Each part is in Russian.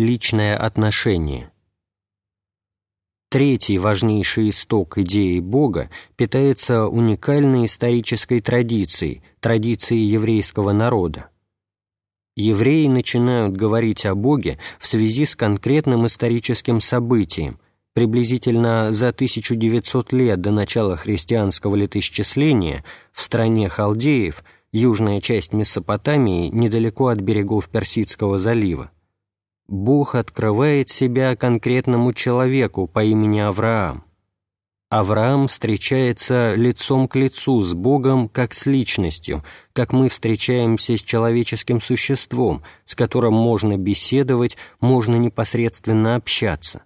личное отношение. Третий важнейший исток идеи Бога питается уникальной исторической традицией, традицией еврейского народа. Евреи начинают говорить о Боге в связи с конкретным историческим событием, приблизительно за 1900 лет до начала христианского летоисчисления в стране халдеев, южная часть Месопотамии, недалеко от берегов Персидского залива. Бог открывает себя конкретному человеку по имени Авраам. Авраам встречается лицом к лицу с Богом как с личностью, как мы встречаемся с человеческим существом, с которым можно беседовать, можно непосредственно общаться.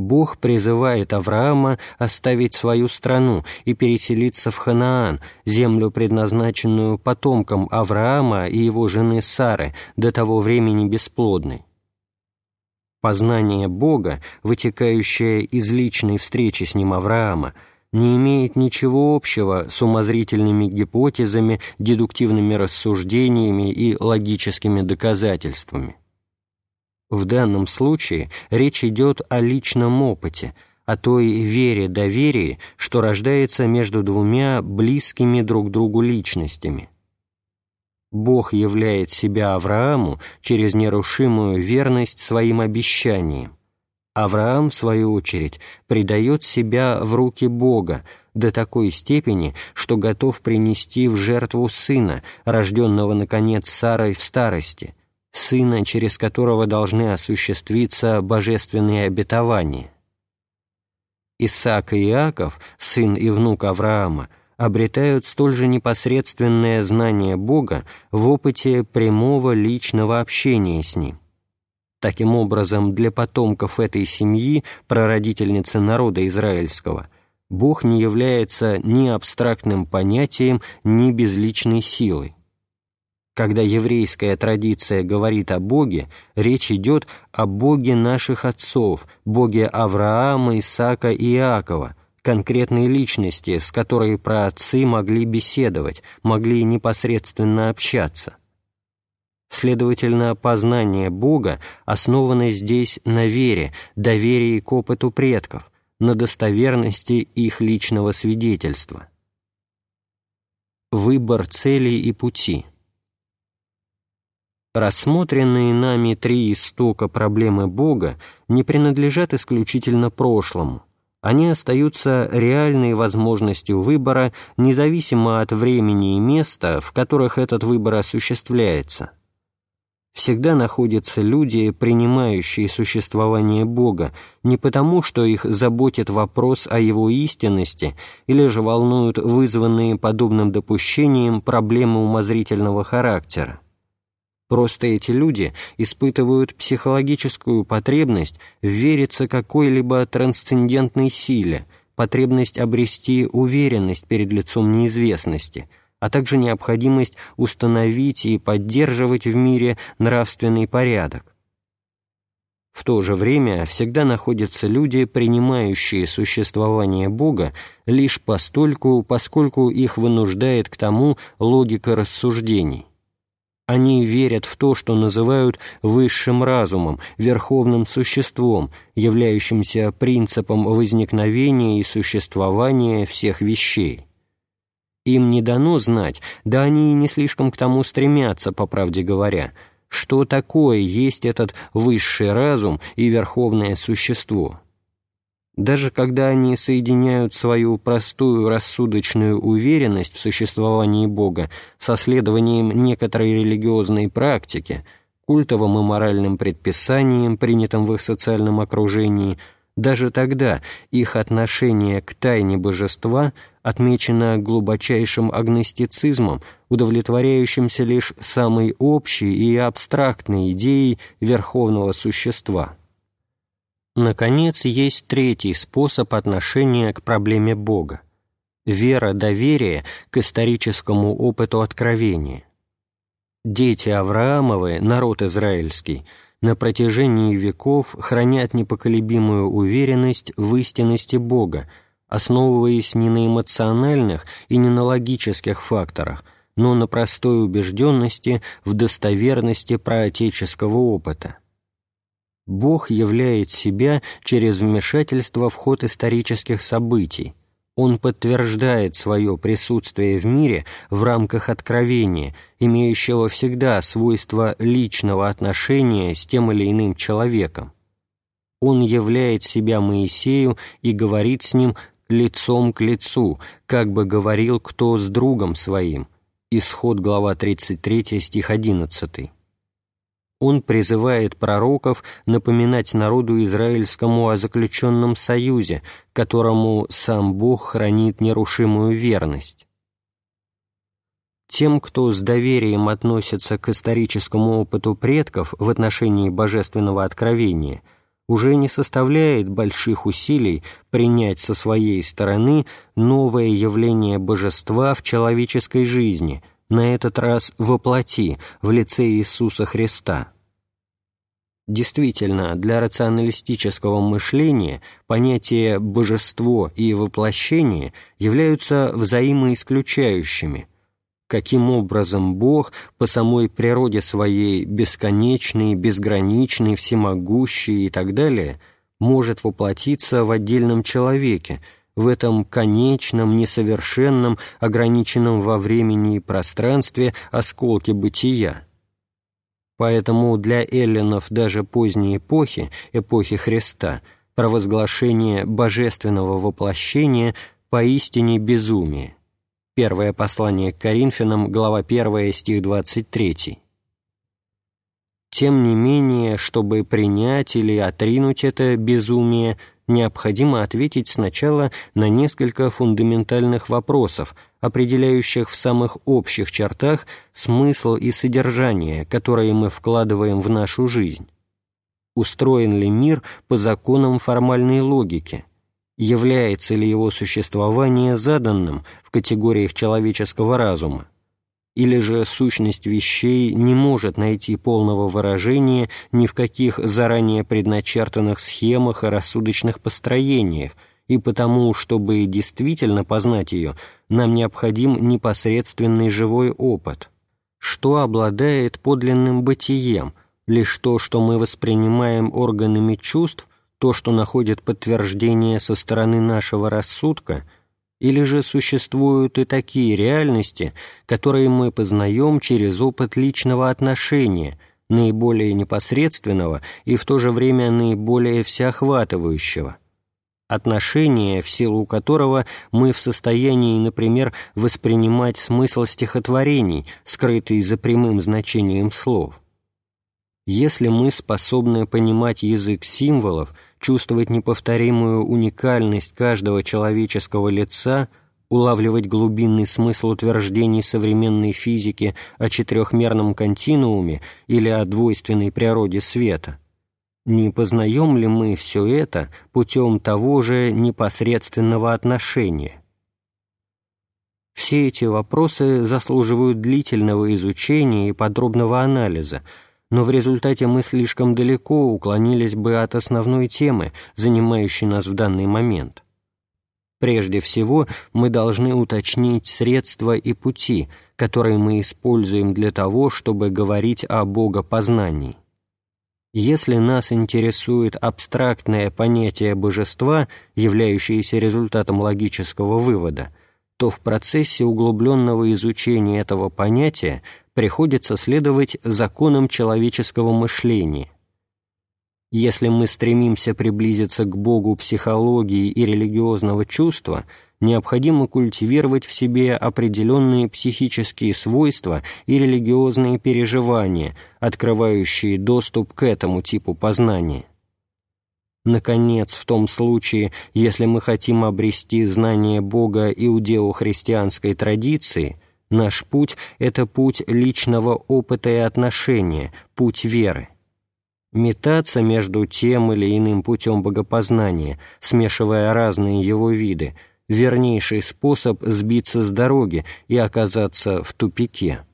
Бог призывает Авраама оставить свою страну и переселиться в Ханаан, землю, предназначенную потомкам Авраама и его жены Сары, до того времени бесплодной. Познание Бога, вытекающее из личной встречи с ним Авраама, не имеет ничего общего с умозрительными гипотезами, дедуктивными рассуждениями и логическими доказательствами. В данном случае речь идет о личном опыте, о той вере-доверии, что рождается между двумя близкими друг другу личностями. Бог являет себя Аврааму через нерушимую верность своим обещаниям. Авраам, в свою очередь, предает себя в руки Бога до такой степени, что готов принести в жертву сына, рожденного, наконец, Сарой в старости – сына, через которого должны осуществиться божественные обетования. Исаак и Иаков, сын и внук Авраама, обретают столь же непосредственное знание Бога в опыте прямого личного общения с Ним. Таким образом, для потомков этой семьи, прародительницы народа израильского, Бог не является ни абстрактным понятием, ни безличной силой. Когда еврейская традиция говорит о Боге, речь идет о Боге наших отцов, Боге Авраама, Исаака и Иакова, конкретной личности, с которой праотцы могли беседовать, могли непосредственно общаться. Следовательно, познание Бога основано здесь на вере, доверии к опыту предков, на достоверности их личного свидетельства. Выбор целей и пути – Рассмотренные нами три истока проблемы Бога не принадлежат исключительно прошлому. Они остаются реальной возможностью выбора, независимо от времени и места, в которых этот выбор осуществляется. Всегда находятся люди, принимающие существование Бога, не потому, что их заботит вопрос о его истинности или же волнуют вызванные подобным допущением проблемы умозрительного характера. Просто эти люди испытывают психологическую потребность вериться какой-либо трансцендентной силе, потребность обрести уверенность перед лицом неизвестности, а также необходимость установить и поддерживать в мире нравственный порядок. В то же время всегда находятся люди, принимающие существование Бога лишь постольку, поскольку их вынуждает к тому логика рассуждений. Они верят в то, что называют высшим разумом, верховным существом, являющимся принципом возникновения и существования всех вещей. Им не дано знать, да они и не слишком к тому стремятся, по правде говоря, что такое есть этот высший разум и верховное существо. Даже когда они соединяют свою простую рассудочную уверенность в существовании Бога со следованием некоторой религиозной практики, культовым и моральным предписанием, принятым в их социальном окружении, даже тогда их отношение к тайне божества отмечено глубочайшим агностицизмом, удовлетворяющимся лишь самой общей и абстрактной идеей верховного существа. Наконец, есть третий способ отношения к проблеме Бога – вера доверия к историческому опыту откровения. Дети Авраамовы, народ израильский, на протяжении веков хранят непоколебимую уверенность в истинности Бога, основываясь не на эмоциональных и не на логических факторах, но на простой убежденности в достоверности праотеческого опыта. Бог являет себя через вмешательство в ход исторических событий. Он подтверждает свое присутствие в мире в рамках откровения, имеющего всегда свойство личного отношения с тем или иным человеком. Он являет себя Моисею и говорит с ним лицом к лицу, как бы говорил кто с другом своим. Исход, глава 33, стих 11 он призывает пророков напоминать народу израильскому о заключенном союзе, которому сам Бог хранит нерушимую верность. Тем, кто с доверием относится к историческому опыту предков в отношении божественного откровения, уже не составляет больших усилий принять со своей стороны новое явление божества в человеческой жизни – на этот раз воплоти в лице Иисуса Христа. Действительно, для рационалистического мышления понятия «божество» и «воплощение» являются взаимоисключающими. Каким образом Бог по самой природе своей бесконечный, безграничный, всемогущий и так далее может воплотиться в отдельном человеке – в этом конечном, несовершенном, ограниченном во времени и пространстве осколке бытия. Поэтому для эллинов даже поздней эпохи, эпохи Христа, провозглашение божественного воплощения поистине безумие. Первое послание к Коринфянам, глава 1, стих 23. Тем не менее, чтобы принять или отринуть это безумие, необходимо ответить сначала на несколько фундаментальных вопросов, определяющих в самых общих чертах смысл и содержание, которые мы вкладываем в нашу жизнь. Устроен ли мир по законам формальной логики? Является ли его существование заданным в категориях человеческого разума? Или же сущность вещей не может найти полного выражения ни в каких заранее предначертанных схемах и рассудочных построениях, и потому, чтобы действительно познать ее, нам необходим непосредственный живой опыт. Что обладает подлинным бытием, лишь то, что мы воспринимаем органами чувств, то, что находит подтверждение со стороны нашего рассудка – или же существуют и такие реальности, которые мы познаем через опыт личного отношения, наиболее непосредственного и в то же время наиболее всеохватывающего? Отношение, в силу которого мы в состоянии, например, воспринимать смысл стихотворений, скрытый за прямым значением слов. Если мы способны понимать язык символов – чувствовать неповторимую уникальность каждого человеческого лица, улавливать глубинный смысл утверждений современной физики о четырехмерном континууме или о двойственной природе света. Не познаем ли мы все это путем того же непосредственного отношения? Все эти вопросы заслуживают длительного изучения и подробного анализа – но в результате мы слишком далеко уклонились бы от основной темы, занимающей нас в данный момент. Прежде всего, мы должны уточнить средства и пути, которые мы используем для того, чтобы говорить о богопознании. Если нас интересует абстрактное понятие божества, являющееся результатом логического вывода, то в процессе углубленного изучения этого понятия приходится следовать законам человеческого мышления. Если мы стремимся приблизиться к Богу психологии и религиозного чувства, необходимо культивировать в себе определенные психические свойства и религиозные переживания, открывающие доступ к этому типу познания. Наконец, в том случае, если мы хотим обрести знание Бога и удео-христианской традиции – Наш путь — это путь личного опыта и отношения, путь веры. Метаться между тем или иным путем богопознания, смешивая разные его виды, вернейший способ сбиться с дороги и оказаться в тупике.